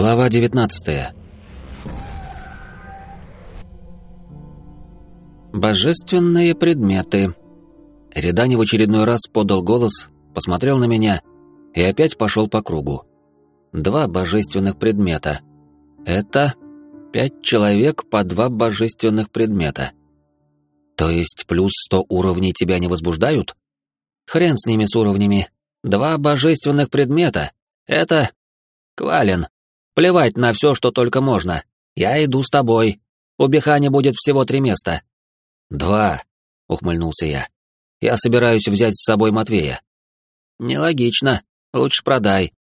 Глава 19. Божественные предметы. Редани в очередной раз подал голос, посмотрел на меня и опять пошел по кругу. Два божественных предмета. Это пять человек по два божественных предмета. То есть плюс сто уровней тебя не возбуждают? Хрен с ними с уровнями. Два божественных предмета. Это... Квален. Плевать на все, что только можно. Я иду с тобой. У Бехани будет всего три места. Два, ухмыльнулся я. Я собираюсь взять с собой Матвея. Нелогично. Лучше продай,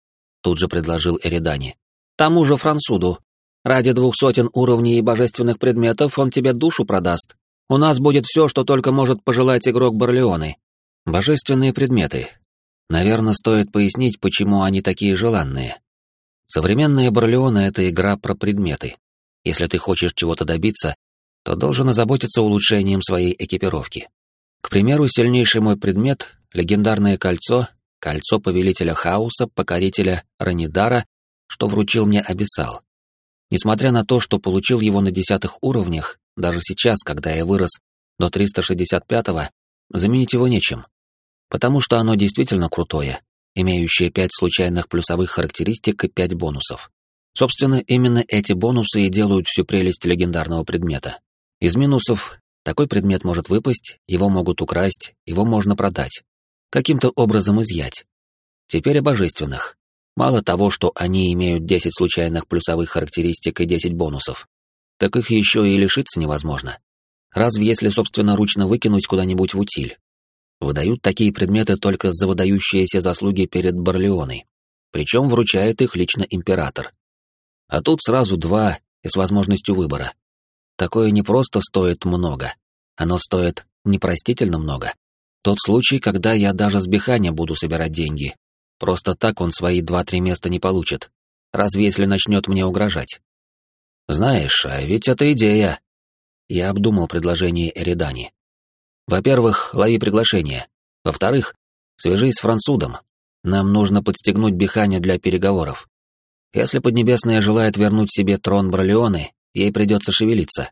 тут же предложил Эридани. Тому же Франсуду. Ради двух сотен уровней и божественных предметов он тебе душу продаст. У нас будет все, что только может пожелать игрок Барлеоны. Божественные предметы. Наверное, стоит пояснить, почему они такие желанные. Современная Барлеона — это игра про предметы. Если ты хочешь чего-то добиться, то должен озаботиться улучшением своей экипировки. К примеру, сильнейший мой предмет — легендарное кольцо, кольцо Повелителя Хаоса, Покорителя Ранидара, что вручил мне Абиссал. Несмотря на то, что получил его на десятых уровнях, даже сейчас, когда я вырос до 365-го, заменить его нечем. Потому что оно действительно крутое, имеющие пять случайных плюсовых характеристик и пять бонусов. Собственно, именно эти бонусы и делают всю прелесть легендарного предмета. Из минусов такой предмет может выпасть, его могут украсть, его можно продать. Каким-то образом изъять. Теперь о божественных. Мало того, что они имеют 10 случайных плюсовых характеристик и 10 бонусов, так их еще и лишиться невозможно. Разве если собственноручно выкинуть куда-нибудь в утиль? Выдают такие предметы только за выдающиеся заслуги перед Барлеоной. Причем вручает их лично император. А тут сразу два и с возможностью выбора. Такое не просто стоит много, оно стоит непростительно много. Тот случай, когда я даже с Биханя буду собирать деньги. Просто так он свои два-три места не получит. Разве если начнет мне угрожать? Знаешь, а ведь это идея. Я обдумал предложение Эридани. Во-первых, лови приглашение. Во-вторых, свяжись с французом. Нам нужно подстегнуть Биханю для переговоров. Если Поднебесная желает вернуть себе трон Бролеоны, ей придется шевелиться.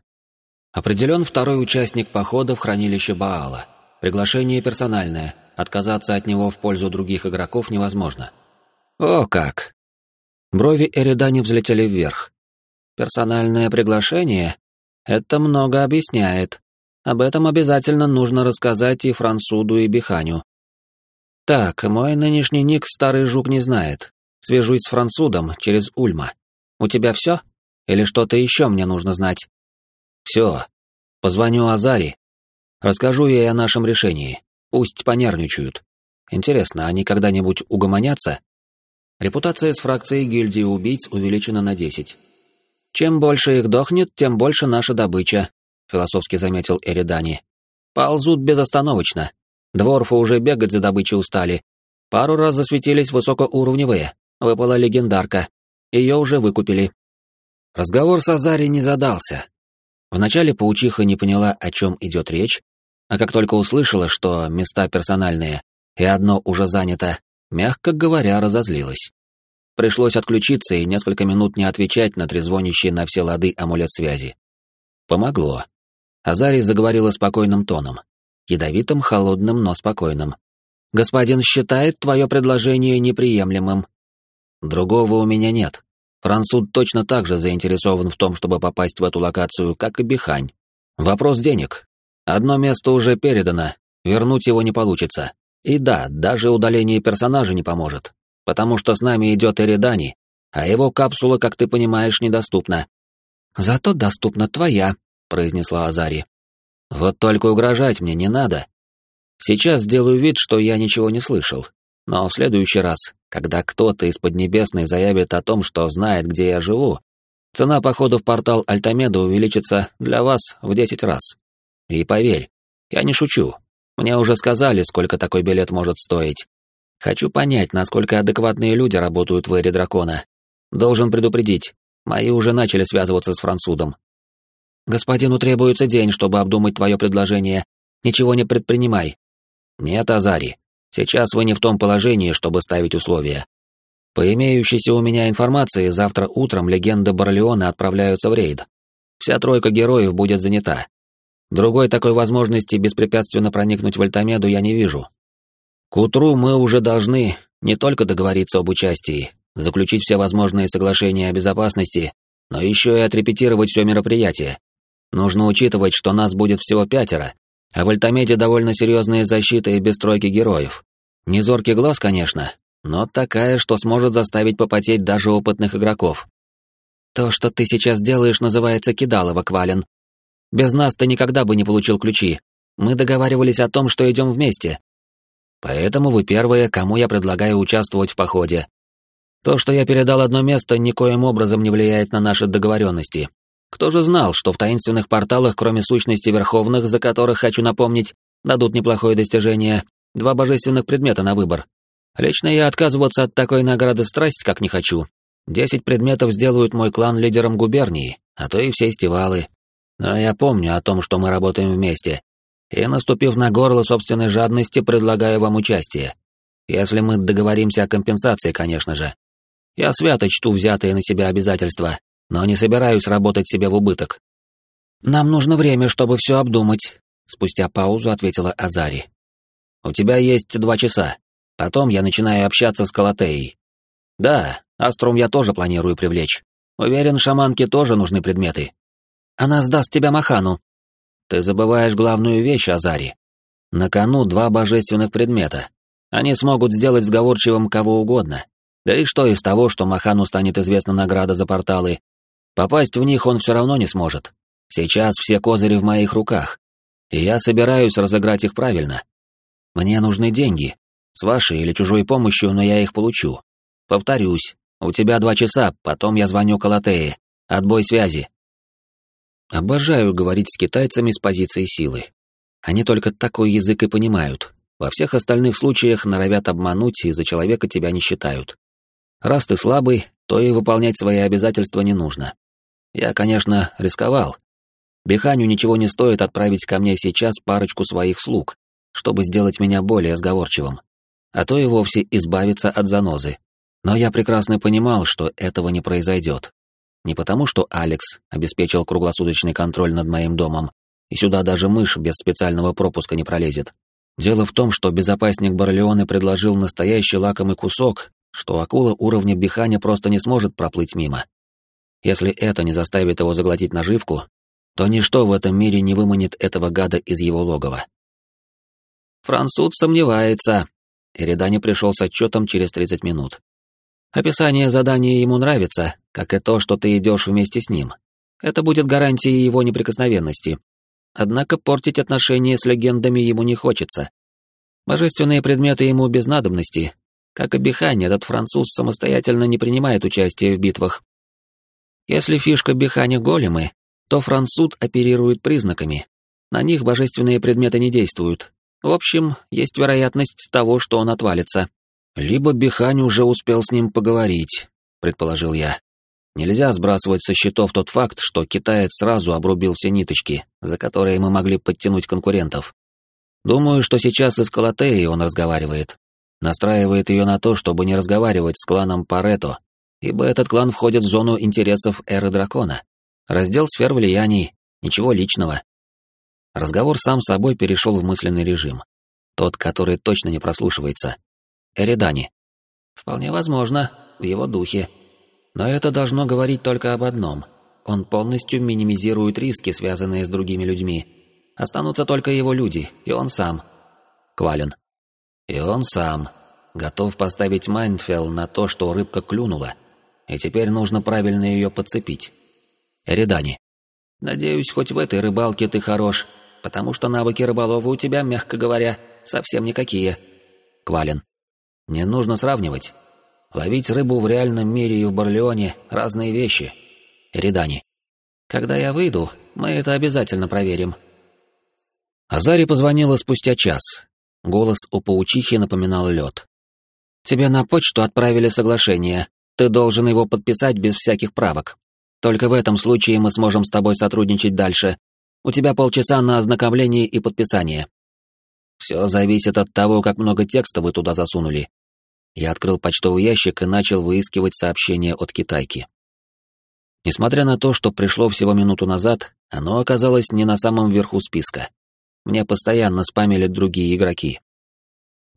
Определен второй участник похода в хранилище Баала. Приглашение персональное, отказаться от него в пользу других игроков невозможно. О как! Брови Эридани взлетели вверх. Персональное приглашение? Это много объясняет. Об этом обязательно нужно рассказать и Франсуду, и Биханю. Так, мой нынешний ник старый жук не знает. Свяжусь с Франсудом через Ульма. У тебя все? Или что-то еще мне нужно знать? Все. Позвоню Азари. Расскажу ей о нашем решении. Пусть понервничают. Интересно, они когда-нибудь угомонятся? Репутация с фракцией гильдии убийц увеличена на 10. Чем больше их дохнет, тем больше наша добыча, — философски заметил Эридани. «Ползут безостановочно. Дворфы уже бегать за добычей устали. Пару раз засветились высокоуровневые. Выпала легендарка. Ее уже выкупили». Разговор с Азари не задался. Вначале паучиха не поняла, о чем идет речь, а как только услышала, что места персональные, и одно уже занято, мягко говоря, разозлилась. Пришлось отключиться и несколько минут не отвечать на трезвонящий на все лады амулет связи. Помогло. Азарий заговорила спокойным тоном. Ядовитым, холодным, но спокойным. «Господин считает твое предложение неприемлемым». «Другого у меня нет. Франсуд точно так же заинтересован в том, чтобы попасть в эту локацию, как и Бихань. Вопрос денег. Одно место уже передано, вернуть его не получится. И да, даже удаление персонажа не поможет, потому что с нами идет Эридани, а его капсула, как ты понимаешь, недоступна. Зато доступна твоя, — произнесла Азари. «Вот только угрожать мне не надо. Сейчас сделаю вид, что я ничего не слышал. Но в следующий раз, когда кто-то из Поднебесной заявит о том, что знает, где я живу, цена похода в портал Альтамеда увеличится для вас в десять раз. И поверь, я не шучу. Мне уже сказали, сколько такой билет может стоить. Хочу понять, насколько адекватные люди работают в Эре Дракона. Должен предупредить, мои уже начали связываться с французом. Господину требуется день, чтобы обдумать твое предложение. Ничего не предпринимай. Нет, Азари. Сейчас вы не в том положении, чтобы ставить условия. По имеющейся у меня информации, завтра утром легенды Барлеона отправляются в рейд. Вся тройка героев будет занята. Другой такой возможности беспрепятственно проникнуть в Альтамеду я не вижу. К утру мы уже должны не только договориться об участии, заключить все возможные соглашения о безопасности, но еще и отрепетировать все мероприятие. Нужно учитывать, что нас будет всего пятеро, а в Альтамеде довольно серьезная защита и без тройки героев. Не зоркий глаз, конечно, но такая, что сможет заставить попотеть даже опытных игроков. То, что ты сейчас делаешь, называется кидалово, Квален. Без нас ты никогда бы не получил ключи. Мы договаривались о том, что идем вместе. Поэтому вы первые, кому я предлагаю участвовать в походе. То, что я передал одно место, никоим образом не влияет на наши договоренности. Кто же знал, что в таинственных порталах, кроме сущности верховных, за которых, хочу напомнить, дадут неплохое достижение, два божественных предмета на выбор. Лично я отказываться от такой награды страсть как не хочу. Десять предметов сделают мой клан лидером губернии, а то и все стивалы. Но я помню о том, что мы работаем вместе, и, наступив на горло собственной жадности, предлагаю вам участие. Если мы договоримся о компенсации, конечно же. Я свято чту взятые на себя обязательства, но не собираюсь работать себе в убыток. Нам нужно время, чтобы все обдумать, спустя паузу ответила Азари. У тебя есть два часа. Потом я начинаю общаться с Калатеей. Да, Аструм я тоже планирую привлечь. Уверен, шаманке тоже нужны предметы. Она сдаст тебя Махану, ты забываешь главную вещь, Азари. На кону два божественных предмета. Они смогут сделать сговорчивым кого угодно. Да и что из того, что Махану станет известна награда за порталы? Попасть в них он все равно не сможет. Сейчас все козыри в моих руках. И я собираюсь разыграть их правильно. Мне нужны деньги. С вашей или чужой помощью, но я их получу. Повторюсь, у тебя два часа, потом я звоню Калатее. Отбой связи. Обожаю говорить с китайцами с позиции силы. Они только такой язык и понимают. Во всех остальных случаях норовят обмануть и за человека тебя не считают. Раз ты слабый, то и выполнять свои обязательства не нужно. Я, конечно, рисковал. Биханю ничего не стоит отправить ко мне сейчас парочку своих слуг, чтобы сделать меня более сговорчивым. А то и вовсе избавиться от занозы. Но я прекрасно понимал, что этого не произойдет. Не потому, что Алекс обеспечил круглосуточный контроль над моим домом, и сюда даже мышь без специального пропуска не пролезет. Дело в том, что безопасник Барлеоне предложил настоящий лакомый кусок, что акула уровня Биханя просто не сможет проплыть мимо. Если это не заставит его заглотить наживку, то ничто в этом мире не выманит этого гада из его логова. Француз сомневается. Эридани пришел с отчетом через 30 минут. Описание задания ему нравится, как и то, что ты идешь вместе с ним. Это будет гарантией его неприкосновенности. Однако портить отношения с легендами ему не хочется. Божественные предметы ему без надобности. Как и Бихань, этот француз самостоятельно не принимает участия в битвах. Если фишка Биханя големы, то француз оперирует признаками. На них божественные предметы не действуют. В общем, есть вероятность того, что он отвалится. Либо Бихань уже успел с ним поговорить, предположил я. Нельзя сбрасывать со счетов тот факт, что китаец сразу обрубил все ниточки, за которые мы могли подтянуть конкурентов. Думаю, что сейчас и с Калатеей он разговаривает. Настраивает ее на то, чтобы не разговаривать с кланом Парето, ибо этот клан входит в зону интересов Эры Дракона. Раздел сфер влияний, ничего личного. Разговор сам собой перешел в мысленный режим. Тот, который точно не прослушивается. Эридани. Вполне возможно, в его духе. Но это должно говорить только об одном. Он полностью минимизирует риски, связанные с другими людьми. Останутся только его люди, и он сам. Квален. И он сам. Готов поставить Майнфелл на то, что рыбка клюнула. И теперь нужно правильно ее подцепить. Эридани. Надеюсь, хоть в этой рыбалке ты хорош, потому что навыки рыболова у тебя, мягко говоря, совсем никакие. Квален. Не нужно сравнивать. Ловить рыбу в реальном мире и в Барлеоне — разные вещи. Эридани. Когда я выйду, мы это обязательно проверим. Азари позвонила спустя час. Голос у паучихи напоминал лед. Тебе на почту отправили соглашение. Ты должен его подписать без всяких правок. Только в этом случае мы сможем с тобой сотрудничать дальше. У тебя полчаса на ознакомление и подписание. Все зависит от того, как много текста вы туда засунули. Я открыл почтовый ящик и начал выискивать сообщение от китайки. Несмотря на то, что пришло всего минуту назад, оно оказалось не на самом верху списка. Мне постоянно спамили другие игроки.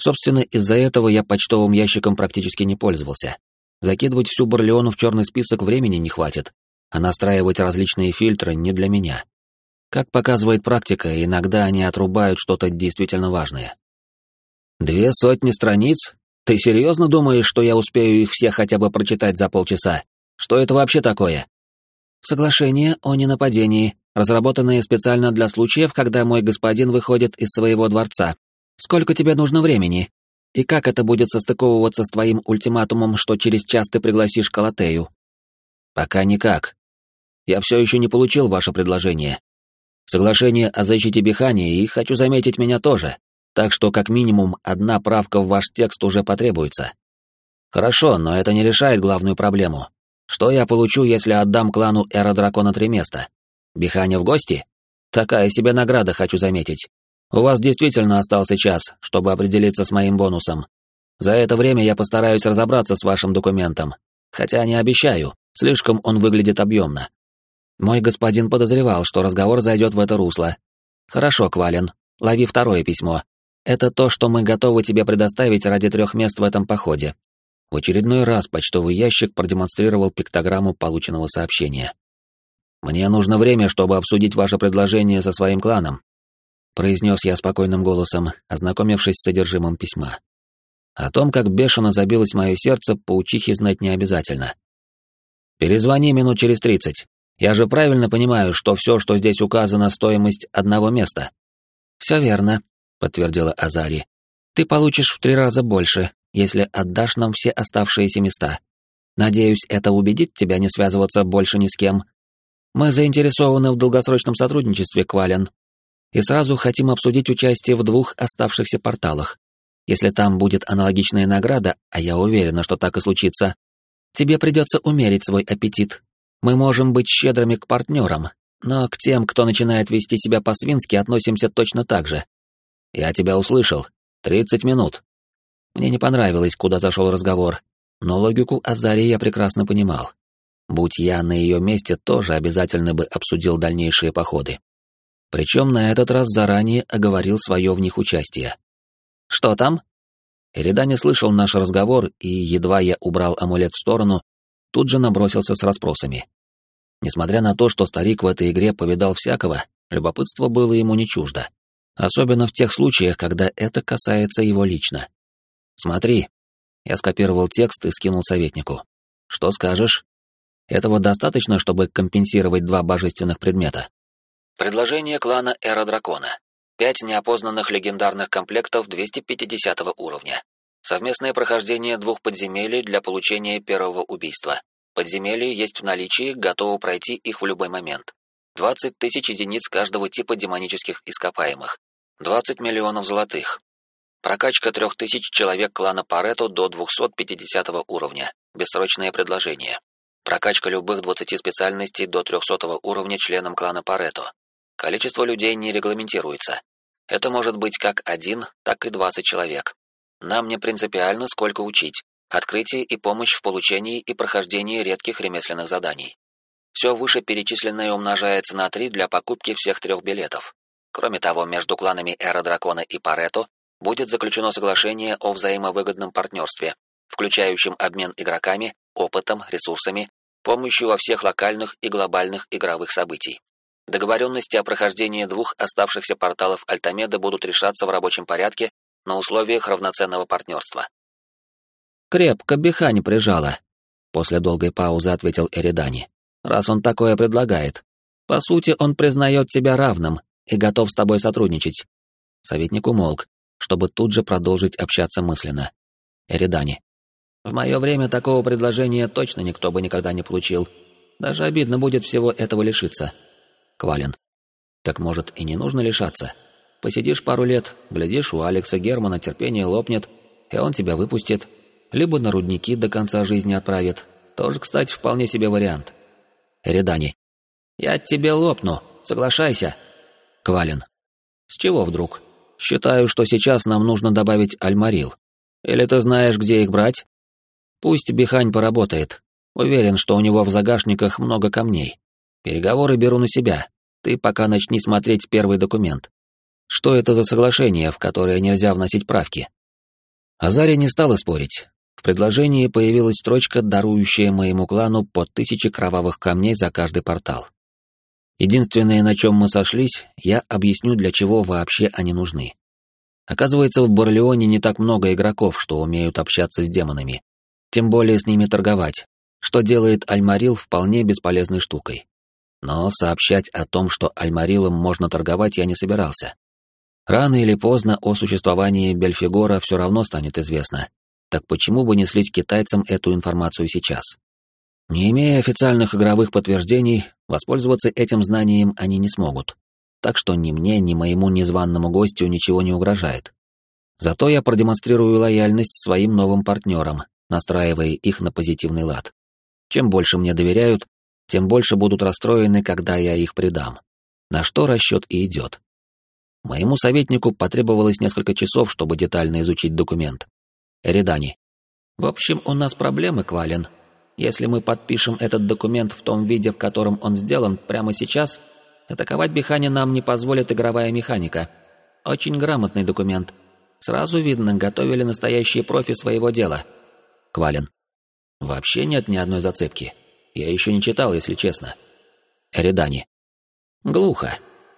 Собственно, из-за этого я почтовым ящиком практически не пользовался. Закидывать всю Барлеону в черный список времени не хватит, а настраивать различные фильтры не для меня. Как показывает практика, иногда они отрубают что-то действительно важное. «Две сотни страниц? Ты серьезно думаешь, что я успею их все хотя бы прочитать за полчаса? Что это вообще такое?» Соглашение о ненападении, разработанное специально для случаев, когда мой господин выходит из своего дворца. Сколько тебе нужно времени? И как это будет состыковываться с твоим ультиматумом, что через час ты пригласишь Калатею? Пока никак. Я все еще не получил ваше предложение. Соглашение о защите Бихани, и, хочу заметить, меня тоже. Так что, как минимум, одна правка в ваш текст уже потребуется. Хорошо, но это не решает главную проблему. Что я получу, если отдам клану Эра Дракона три места? Биханя в гости? Такая себе награда, хочу заметить. У вас действительно остался час, чтобы определиться с моим бонусом. За это время я постараюсь разобраться с вашим документом. Хотя не обещаю, слишком он выглядит объемно. Мой господин подозревал, что разговор зайдет в это русло. Хорошо, Квален, лови второе письмо. Это то, что мы готовы тебе предоставить ради трех мест в этом походе. В очередной раз почтовый ящик продемонстрировал пиктограмму полученного сообщения. «Мне нужно время, чтобы обсудить ваше предложение со своим кланом», произнес я спокойным голосом, ознакомившись с содержимым письма. О том, как бешено забилось мое сердце, паучихе знать не обязательно. «Перезвони минут через тридцать. Я же правильно понимаю, что все, что здесь указано, стоимость одного места?» «Все верно», — подтвердила Азари. «Ты получишь в три раза больше, если отдашь нам все оставшиеся места. Надеюсь, это убедит тебя не связываться больше ни с кем. Мы заинтересованы в долгосрочном сотрудничестве, Квален, и сразу хотим обсудить участие в двух оставшихся порталах. Если там будет аналогичная награда, а я уверена, что так и случится, тебе придется умерить свой аппетит. Мы можем быть щедрыми к партнерам, но к тем, кто начинает вести себя по-свински, относимся точно так же. Я тебя услышал. Тридцать минут. Мне не понравилось, куда зашел разговор, но логику Азари я прекрасно понимал. Будь я на ее месте, тоже обязательно бы обсудил дальнейшие походы. Причем на этот раз заранее оговорил свое в них участие. «Что там?» Эрида не слышал наш разговор, и, едва я убрал амулет в сторону, тут же набросился с расспросами. Несмотря на то, что старик в этой игре повидал всякого, любопытство было ему не чуждо. Особенно в тех случаях, когда это касается его лично. «Смотри». Я скопировал текст и скинул советнику. «Что скажешь?» Этого достаточно, чтобы компенсировать два божественных предмета. Предложение клана Эра Дракона. Пять неопознанных легендарных комплектов 250 уровня. Совместное прохождение двух подземелий для получения первого убийства. Подземелья есть в наличии, готовы пройти их в любой момент. 20 тысяч единиц каждого типа демонических ископаемых. 20 миллионов золотых. Прокачка 3000 человек клана Парето до 250 уровня. Бессрочное предложение. Прокачка любых 20 специальностей до 300 уровня членам клана Парето. Количество людей не регламентируется. Это может быть как один, так и 20 человек. Нам не принципиально, сколько учить. Открытие и помощь в получении и прохождении редких ремесленных заданий. Все вышеперечисленное умножается на 3 для покупки всех трех билетов. Кроме того, между кланами Эра Дракона и Парето будет заключено соглашение о взаимовыгодном партнерстве, включающем обмен игроками, опытом, ресурсами, помощью во всех локальных и глобальных игровых событий. Договоренности о прохождении двух оставшихся порталов Альтамеда будут решаться в рабочем порядке на условиях равноценного партнерства. «Крепко Бихань прижала», — после долгой паузы ответил Эридани. «Раз он такое предлагает. По сути, он признает тебя равным и готов с тобой сотрудничать». Советник умолк, чтобы тут же продолжить общаться мысленно. Эридани. В мое время такого предложения точно никто бы никогда не получил. Даже обидно будет всего этого лишиться. Квалин. Так может и не нужно лишаться? Посидишь пару лет, глядишь, у Алекса Германа терпение лопнет, и он тебя выпустит. Либо на рудники до конца жизни отправит. Тоже, кстати, вполне себе вариант. Эридани. Я тебе лопну, соглашайся. Квалин. С чего вдруг? Считаю, что сейчас нам нужно добавить альмарил. Или ты знаешь, где их брать? Пусть Бихань поработает. Уверен, что у него в загашниках много камней. Переговоры беру на себя. Ты пока начни смотреть первый документ. Что это за соглашение, в которое нельзя вносить правки? Азария не стала спорить. В предложении появилась строчка, дарующая моему клану по тысяче кровавых камней за каждый портал. Единственное, на чем мы сошлись, я объясню, для чего вообще они нужны. Оказывается, в Барлеоне не так много игроков, что умеют общаться с демонами. Тем более с ними торговать, что делает Альмарил вполне бесполезной штукой. Но сообщать о том, что Альмарилом можно торговать, я не собирался. Рано или поздно о существовании Бельфигора все равно станет известно. Так почему бы не слить китайцам эту информацию сейчас? Не имея официальных игровых подтверждений, воспользоваться этим знанием они не смогут. Так что ни мне, ни моему незваному гостю ничего не угрожает. Зато я продемонстрирую лояльность своим новым партнерам, настраивая их на позитивный лад. Чем больше мне доверяют, тем больше будут расстроены, когда я их предам. На что расчет и идет. Моему советнику потребовалось несколько часов, чтобы детально изучить документ. Эридани. В общем, у нас проблемы, Квален. Если мы подпишем этот документ в том виде, в котором он сделан прямо сейчас, атаковать Бихани нам не позволит игровая механика. Очень грамотный документ. Сразу видно, готовили настоящие профи своего дела. Квален. Вообще нет ни одной зацепки. Я еще не читал, если честно. Эридани. Глухо.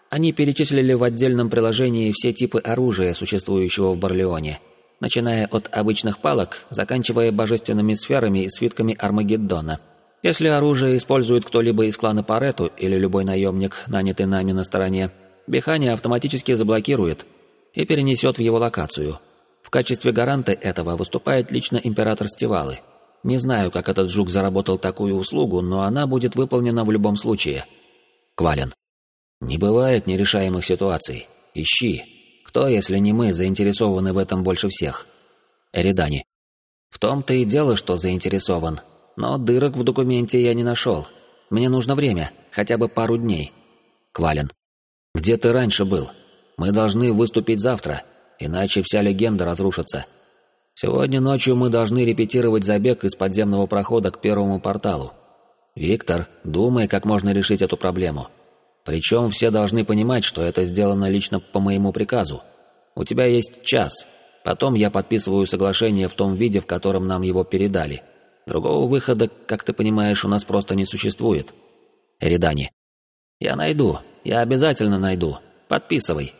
Они перечислили в отдельном приложении все типы оружия, существующего в Барлеоне, начиная от обычных палок, заканчивая божественными сферами и свитками Армагеддона. Если оружие использует кто-либо из клана Парету или любой наемник, нанятый нами на стороне, Бихани автоматически заблокирует и перенесет в его локацию. В качестве гаранта этого выступает лично император Стивалы. Не знаю, как этот жук заработал такую услугу, но она будет выполнена в любом случае. Квален. Не бывает нерешаемых ситуаций. Ищи. Кто, если не мы, заинтересованы в этом больше всех? Эридани. В том-то и дело, что заинтересован. Но дырок в документе я не нашел. Мне нужно время, хотя бы пару дней. Квален. Где ты раньше был? Мы должны выступить завтра, иначе вся легенда разрушится. Сегодня ночью мы должны репетировать забег из подземного прохода к первому порталу. Виктор, думай, как можно решить эту проблему. Причем все должны понимать, что это сделано лично по моему приказу. У тебя есть час. Потом я подписываю соглашение в том виде, в котором нам его передали. Другого выхода, как ты понимаешь, у нас просто не существует. Эридани. Я найду. Я обязательно найду. Подписывай.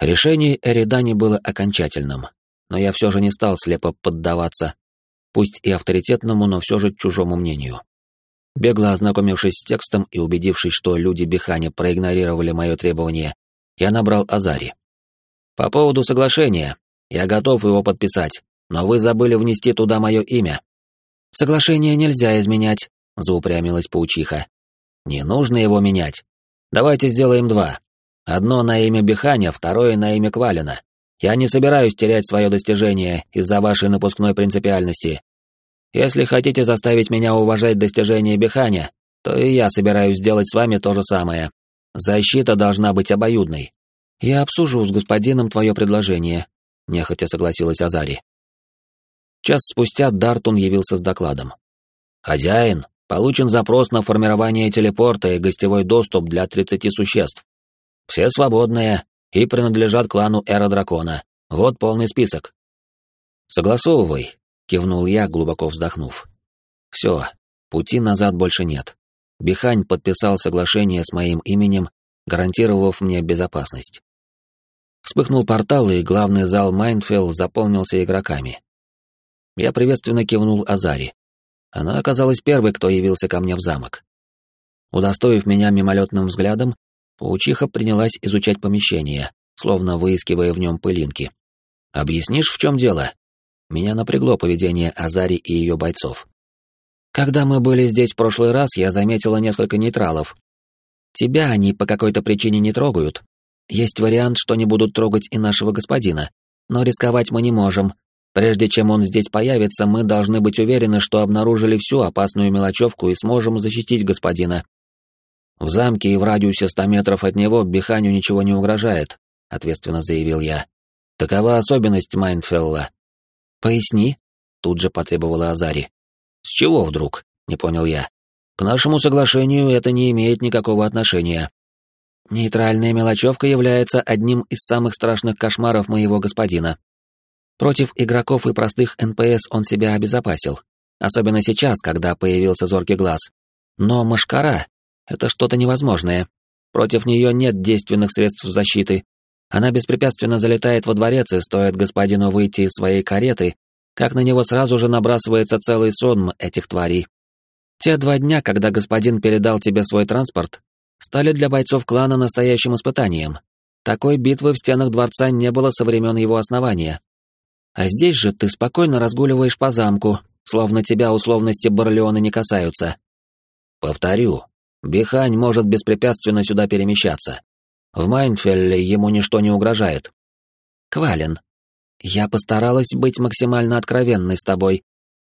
Решение Эридани было окончательным, но я все же не стал слепо поддаваться, пусть и авторитетному, но все же чужому мнению. Бегло ознакомившись с текстом и убедившись, что люди Бихани проигнорировали мое требование, я набрал Азари. «По поводу соглашения. Я готов его подписать, но вы забыли внести туда мое имя». «Соглашение нельзя изменять», — заупрямилась паучиха. «Не нужно его менять. Давайте сделаем два. Одно на имя Биханя, второе на имя Квалина. Я не собираюсь терять свое достижение из-за вашей напускной принципиальности. Если хотите заставить меня уважать достижения Биханя, то и я собираюсь сделать с вами то же самое. Защита должна быть обоюдной. Я обсужу с господином твое предложение, нехотя согласилась Азари. Час спустя Дартун явился с докладом. Хозяин, получен запрос на формирование телепорта и гостевой доступ для 30 существ. Все свободные и принадлежат клану Эра Дракона. Вот полный список. Согласовывай, — кивнул я, глубоко вздохнув. «Все, пути назад больше нет. Бихань подписал соглашение с моим именем, гарантировав мне безопасность. Вспыхнул портал, и главный зал Майнфелл заполнился игроками. Я приветственно кивнул Азари. Она оказалась первой, кто явился ко мне в замок. Удостоив меня мимолетным взглядом, паучиха принялась изучать помещение, словно выискивая в нем пылинки. «Объяснишь, в чем дело?» Меня напрягло поведение Азари и ее бойцов. Когда мы были здесь в прошлый раз, я заметила несколько нейтралов. Тебя они по какой-то причине не трогают. Есть вариант, что не будут трогать и нашего господина. Но рисковать мы не можем. Прежде чем он здесь появится, мы должны быть уверены, что обнаружили всю опасную мелочевку и сможем защитить господина. В замке и в радиусе ста метров от него Биханю ничего не угрожает, ответственно заявил я. Такова особенность Майнфелла. «Поясни», — тут же потребовала Азари. «С чего вдруг?» — не понял я. «К нашему соглашению это не имеет никакого отношения». «Нейтральная мелочевка является одним из самых страшных кошмаров моего господина. Против игроков и простых НПС он себя обезопасил, особенно сейчас, когда появился зоркий глаз. Но мошкара — это что-то невозможное. Против нее нет действенных средств защиты. Она беспрепятственно залетает во дворец, и стоит господину выйти из своей кареты, как на него сразу же набрасывается целый сонм этих тварей. Те два дня, когда господин передал тебе свой транспорт, стали для бойцов клана настоящим испытанием. Такой битвы в стенах дворца не было со времен его основания. А здесь же ты спокойно разгуливаешь по замку, словно тебя условности Барлеона не касаются. Повторю, Бихань может беспрепятственно сюда перемещаться. В Майнфелле ему ничто не угрожает. Квален, я постаралась быть максимально откровенной с тобой,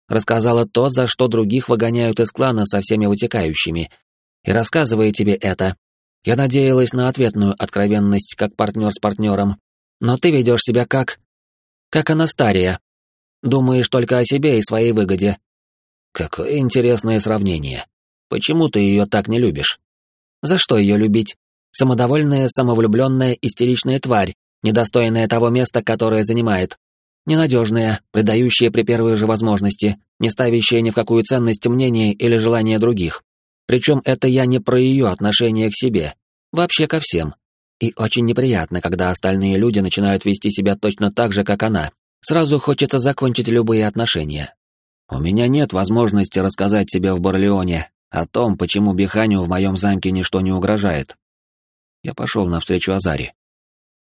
рассказала то, за что других выгоняют из клана со всеми вытекающими. И рассказывая тебе это, я надеялась на ответную откровенность как партнер с партнером, но ты ведешь себя как... как Анастария. Думаешь только о себе и своей выгоде. Какое интересное сравнение. Почему ты ее так не любишь? За что ее любить? Самодовольная, самовлюбленная, истеричная тварь, недостойная того места, которое занимает. Ненадежная, предающая при первой же возможности, не ставящая ни в какую ценность мнения или желания других. Причем это я не про ее отношение к себе, вообще ко всем. И очень неприятно, когда остальные люди начинают вести себя точно так же, как она. Сразу хочется закончить любые отношения. У меня нет возможности рассказать тебе в Барлеоне о том, почему Биханю в моем замке ничто не угрожает. Я пошел навстречу Азаре.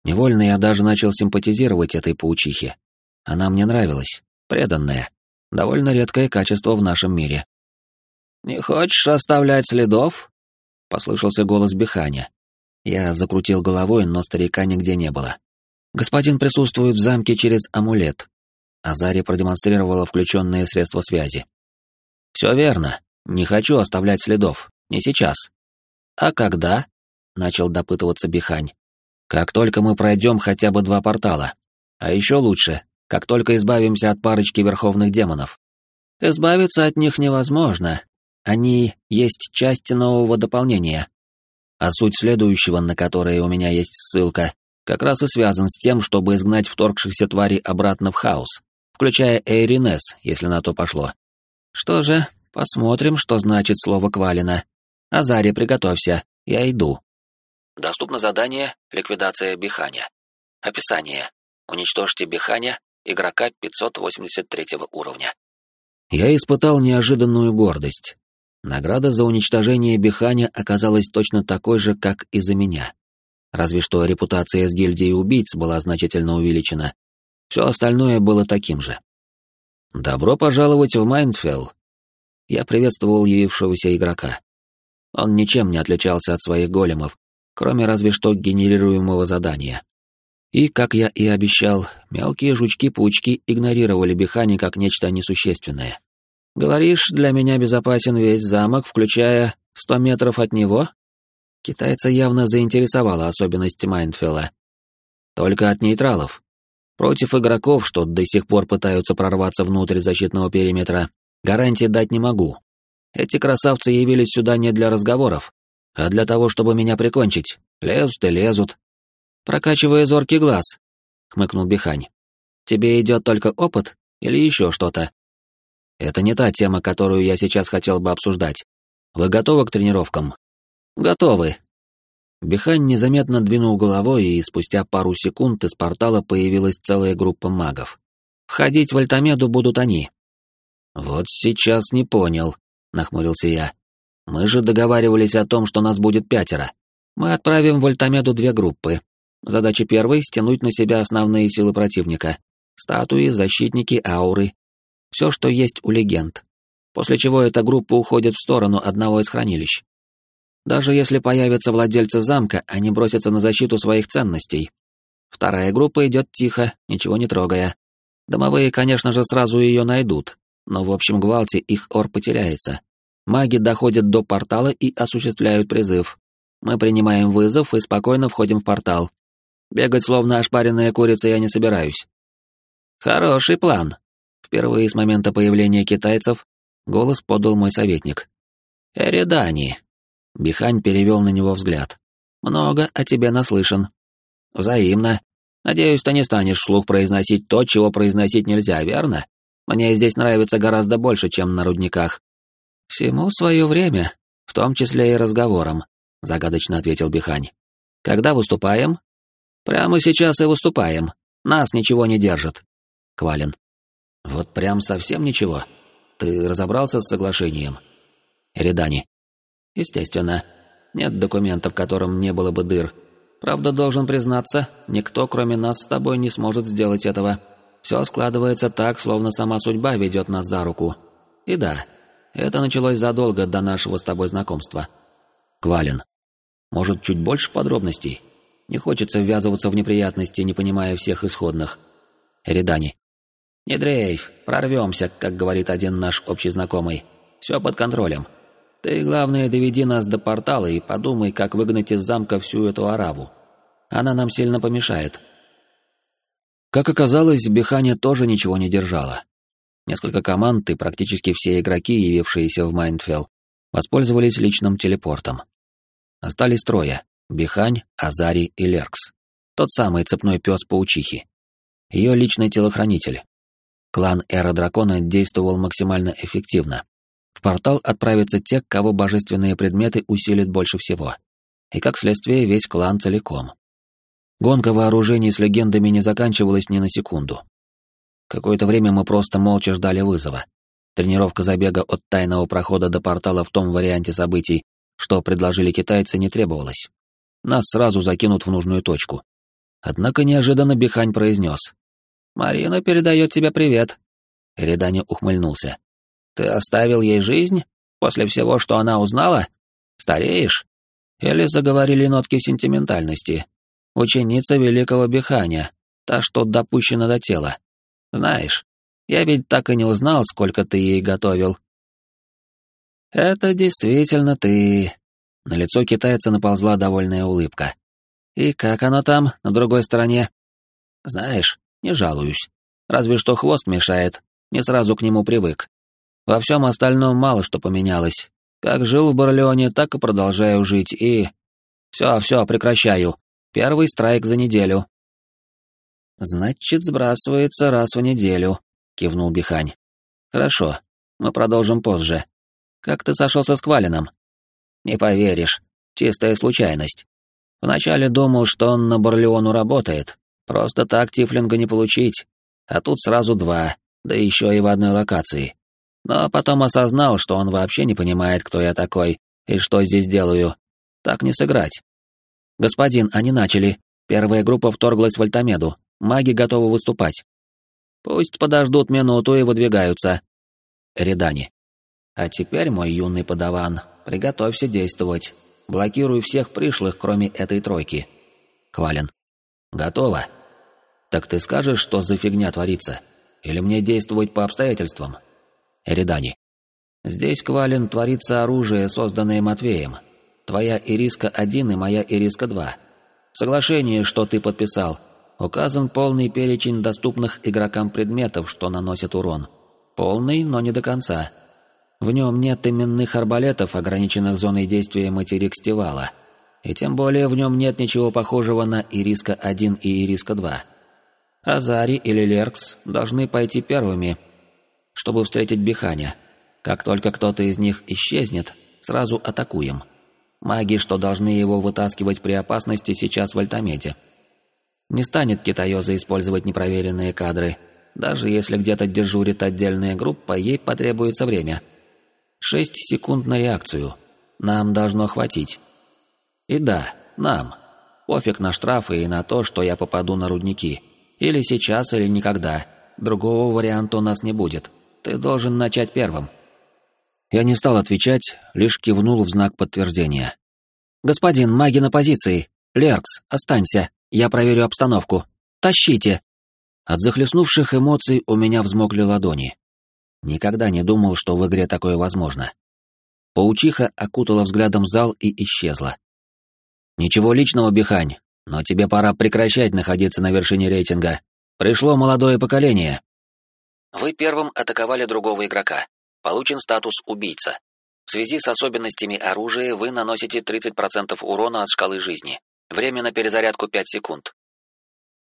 Невольно я даже начал симпатизировать этой паучихе. Она мне нравилась, преданная, довольно редкое качество в нашем мире. «Не хочешь оставлять следов?» — послышался голос Биханя. Я закрутил головой, но старика нигде не было. «Господин присутствует в замке через амулет». Азари продемонстрировала включенные средства связи. «Все верно. Не хочу оставлять следов. Не сейчас. А когда? Начал допытываться Бихань. Как только мы пройдем хотя бы два портала. А еще лучше, как только избавимся от парочки верховных демонов. Избавиться от них невозможно. Они есть часть нового дополнения. А суть следующего, на которое у меня есть ссылка, как раз и связан с тем, чтобы изгнать вторгшихся тварей обратно в хаос, включая Эйринес, если на то пошло. Что же, Посмотрим, что значит слово Квалина. Азари, приготовься, я иду. Доступно задание «Ликвидация Биханя». Описание. Уничтожьте Биханя, игрока 583 уровня. Я испытал неожиданную гордость. Награда за уничтожение Биханя оказалась точно такой же, как и за меня. Разве что репутация с гильдией убийц была значительно увеличена. Все остальное было таким же. «Добро пожаловать в Майндфелл», я приветствовал явившегося игрока. Он ничем не отличался от своих големов, кроме разве что генерируемого задания. И, как я и обещал, мелкие жучки-паучки игнорировали Бихани как нечто несущественное. «Говоришь, для меня безопасен весь замок, включая сто метров от него?» Китайца явно заинтересовала особенность Майнфелла. «Только от нейтралов. Против игроков, что до сих пор пытаются прорваться внутрь защитного периметра, Гарантии дать не могу. Эти красавцы явились сюда не для разговоров, а для того, чтобы меня прикончить. Лезут и лезут. Прокачивая зоркий глаз, — хмыкнул Бихань. Тебе идет только опыт или еще что-то? Это не та тема, которую я сейчас хотел бы обсуждать. Вы готовы к тренировкам? Готовы. Бихань незаметно двинул головой, и спустя пару секунд из портала появилась целая группа магов. Входить в Альтамеду будут они, «Вот сейчас не понял», — нахмурился я. «Мы же договаривались о том, что нас будет пятеро. Мы отправим в две группы. Задача первой — стянуть на себя основные силы противника. Статуи, защитники, ауры. Все, что есть у легенд. После чего эта группа уходит в сторону одного из хранилищ. Даже если появятся владельцы замка, они бросятся на защиту своих ценностей. Вторая группа идет тихо, ничего не трогая. Домовые, конечно же, сразу ее найдут, но в общем гвалте их ор потеряется. Маги доходят до портала и осуществляют призыв. Мы принимаем вызов и спокойно входим в портал. Бегать словно ошпаренная курица я не собираюсь. Хороший план, Впервые с момента появления китайцев голос подал мой советник. «Эридани». Бихань перевел на него взгляд. «Много о тебе наслышан». «Взаимно. Надеюсь, ты не станешь вслух произносить то, чего произносить нельзя, верно? Мне здесь нравится гораздо больше, чем на рудниках». «Всему свое время, в том числе и разговором», — загадочно ответил Бихань. «Когда выступаем?» «Прямо сейчас и выступаем. Нас ничего не держит». Квалин. «Вот прям совсем ничего. Ты разобрался с соглашением?» Эридани. «Естественно. Нет документа, в котором не было бы дыр. Правда, должен признаться, никто, кроме нас с тобой, не сможет сделать этого. Все складывается так, словно сама судьба ведет нас за руку. И да, это началось задолго до нашего с тобой знакомства. Квалин. Может, чуть больше подробностей? Не хочется ввязываться в неприятности, не понимая всех исходных. Эридани. Не дрейф, прорвемся, как говорит один наш общий знакомый. Все под контролем. Ты, главное, доведи нас до портала и подумай, как выгнать из замка всю эту ораву. Она нам сильно помешает. Как оказалось, Биханя тоже ничего не держало. Несколько команд и практически все игроки, явившиеся в Майндфелл, воспользовались личным телепортом. Остались трое — Бихань, Азари и Леркс. Тот самый цепной пес паучихи. Ее личный телохранитель. Клан Эра Дракона действовал максимально эффективно, в портал отправятся те, кого божественные предметы усилят больше всего. И как следствие весь клан целиком. Гонка вооружений с легендами не заканчивалась ни на секунду. Какое-то время мы просто молча ждали вызова. Тренировка забега от тайного прохода до портала в том варианте событий, что предложили китайцы, не требовалось. Нас сразу закинут в нужную точку. Однако неожиданно Бихань произнес. «Марина передает тебе привет». Эриданя ухмыльнулся. Ты оставил ей жизнь? После всего, что она узнала? Стареешь? Или заговорили нотки сентиментальности? Ученица великого Биханя, та, что допущена до тела. Знаешь, я ведь так и не узнал, сколько ты ей готовил. Это действительно ты. На лицо китайца наползла довольная улыбка. И как оно там, на другой стороне? Знаешь, не жалуюсь. Разве что хвост мешает, не сразу к нему привык. Во всем остальном мало что поменялось. Как жил в Барлеоне, так и продолжаю жить, и... Все, все, прекращаю. Первый страйк за неделю. Значит, сбрасывается раз в неделю, кивнул Бихань. Хорошо, мы продолжим позже. Как ты сошелся с Квалином? Не поверишь, чистая случайность. Вначале думал, что он на Барлеону работает. Просто так Тифлинга не получить. А тут сразу два, да еще и в одной локации но потом осознал, что он вообще не понимает, кто я такой и что здесь делаю. Так не сыграть. «Господин, они начали. Первая группа вторглась в Альтамеду. Маги готовы выступать. Пусть подождут минуту и выдвигаются». Редани. «А теперь, мой юный подаван, приготовься действовать. Блокируй всех пришлых, кроме этой тройки». Квалин. «Готово. Так ты скажешь, что за фигня творится? Или мне действовать по обстоятельствам?» Эридани. «Здесь, Квалин, творится оружие, созданное Матвеем. Твоя Ириска-1 и моя Ириска-2. В соглашении, что ты подписал, указан полный перечень доступных игрокам предметов, что наносят урон. Полный, но не до конца. В нем нет именных арбалетов, ограниченных зоной действия материк Стивала. И тем более в нем нет ничего похожего на Ириска-1 и Ириска-2. Азари или Леркс должны пойти первыми – чтобы встретить Биханя. Как только кто-то из них исчезнет, сразу атакуем. Маги, что должны его вытаскивать при опасности, сейчас в Альтамете. Не станет китаёза использовать непроверенные кадры. Даже если где-то дежурит отдельная группа, ей потребуется время. Шесть секунд на реакцию. Нам должно хватить. И да, нам. Пофиг на штрафы и на то, что я попаду на рудники. Или сейчас, или никогда. Другого варианта у нас не будет. Ты должен начать первым». Я не стал отвечать, лишь кивнул в знак подтверждения. «Господин, маги на позиции. Леркс, останься. Я проверю обстановку. Тащите!» От захлестнувших эмоций у меня взмокли ладони. Никогда не думал, что в игре такое возможно. Паучиха окутала взглядом зал и исчезла. «Ничего личного, Бихань, но тебе пора прекращать находиться на вершине рейтинга. Пришло молодое поколение». Вы первым атаковали другого игрока. Получен статус «Убийца». В связи с особенностями оружия вы наносите 30% урона от шкалы жизни. Время на перезарядку 5 секунд.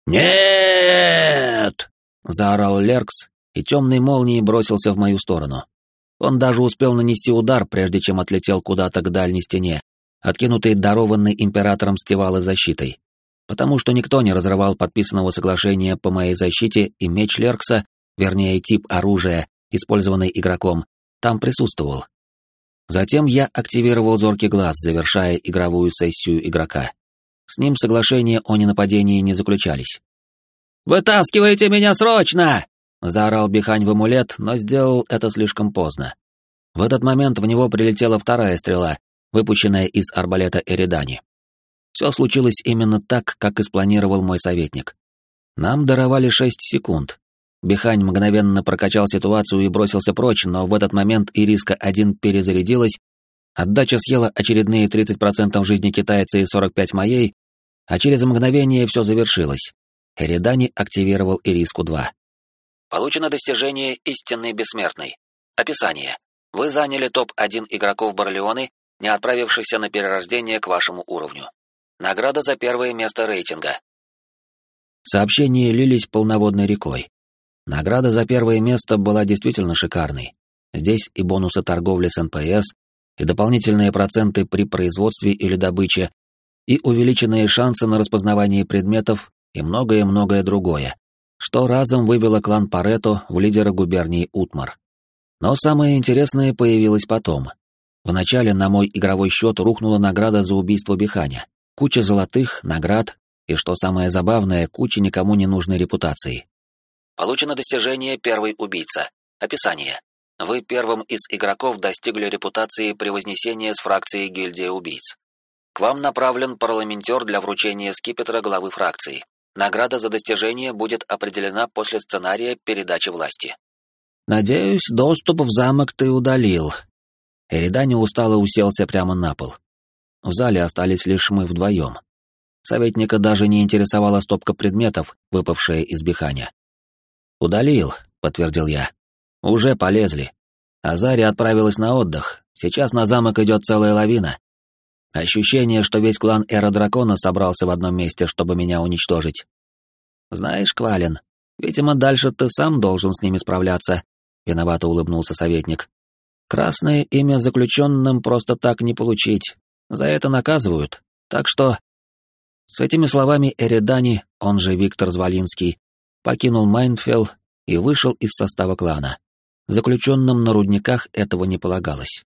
«Нет!» — заорал Леркс, и темной молнией бросился в мою сторону. Он даже успел нанести удар, прежде чем отлетел куда-то к дальней стене, откинутый дарованной императором стевалы защитой. Потому что никто не разрывал подписанного соглашения по моей защите, и меч Леркса, вернее тип оружия, использованный игроком, там присутствовал. Затем я активировал зоркий глаз, завершая игровую сессию игрока. С ним соглашения о ненападении не заключались. «Вытаскивайте меня срочно!» — заорал Бихань в амулет, но сделал это слишком поздно. В этот момент в него прилетела вторая стрела, выпущенная из арбалета Эридани. Все случилось именно так, как и спланировал мой советник. Нам даровали шесть секунд. Бихань мгновенно прокачал ситуацию и бросился прочь, но в этот момент Ириска-1 перезарядилась, отдача съела очередные 30% жизни китайца и 45 моей, а через мгновение все завершилось. Эридани активировал Ириску-2. Получено достижение «Истинный бессмертный». Описание. Вы заняли топ-1 игроков Барлеоны, не отправившихся на перерождение к вашему уровню. Награда за первое место рейтинга. Сообщения лились полноводной рекой. Награда за первое место была действительно шикарной. Здесь и бонусы торговли с НПС, и дополнительные проценты при производстве или добыче, и увеличенные шансы на распознавание предметов, и многое-многое другое, что разом вывело клан Парето в лидера губернии Утмар. Но самое интересное появилось потом. Вначале на мой игровой счет рухнула награда за убийство Биханя, куча золотых, наград и, что самое забавное, куча никому не нужной репутации. Получено достижение «Первый убийца». Описание. Вы первым из игроков достигли репутации превознесения с фракцией гильдия убийц. К вам направлен парламентер для вручения скипетра главы фракции. Награда за достижение будет определена после сценария передачи власти. Надеюсь, доступ в замок ты удалил. Эридани устало уселся прямо на пол. В зале остались лишь мы вдвоем. Советника даже не интересовала стопка предметов, выпавшая из биханя. «Удалил», — подтвердил я. «Уже полезли. Азария отправилась на отдых. Сейчас на замок идет целая лавина. Ощущение, что весь клан Эра Дракона собрался в одном месте, чтобы меня уничтожить. Знаешь, Квалин, видимо, дальше ты сам должен с ними справляться», — виновато улыбнулся советник. «Красное имя заключенным просто так не получить. За это наказывают. Так что...» С этими словами Эридани, он же Виктор Звалинский, покинул Майнфелл и вышел из состава клана. Заключенным на рудниках этого не полагалось.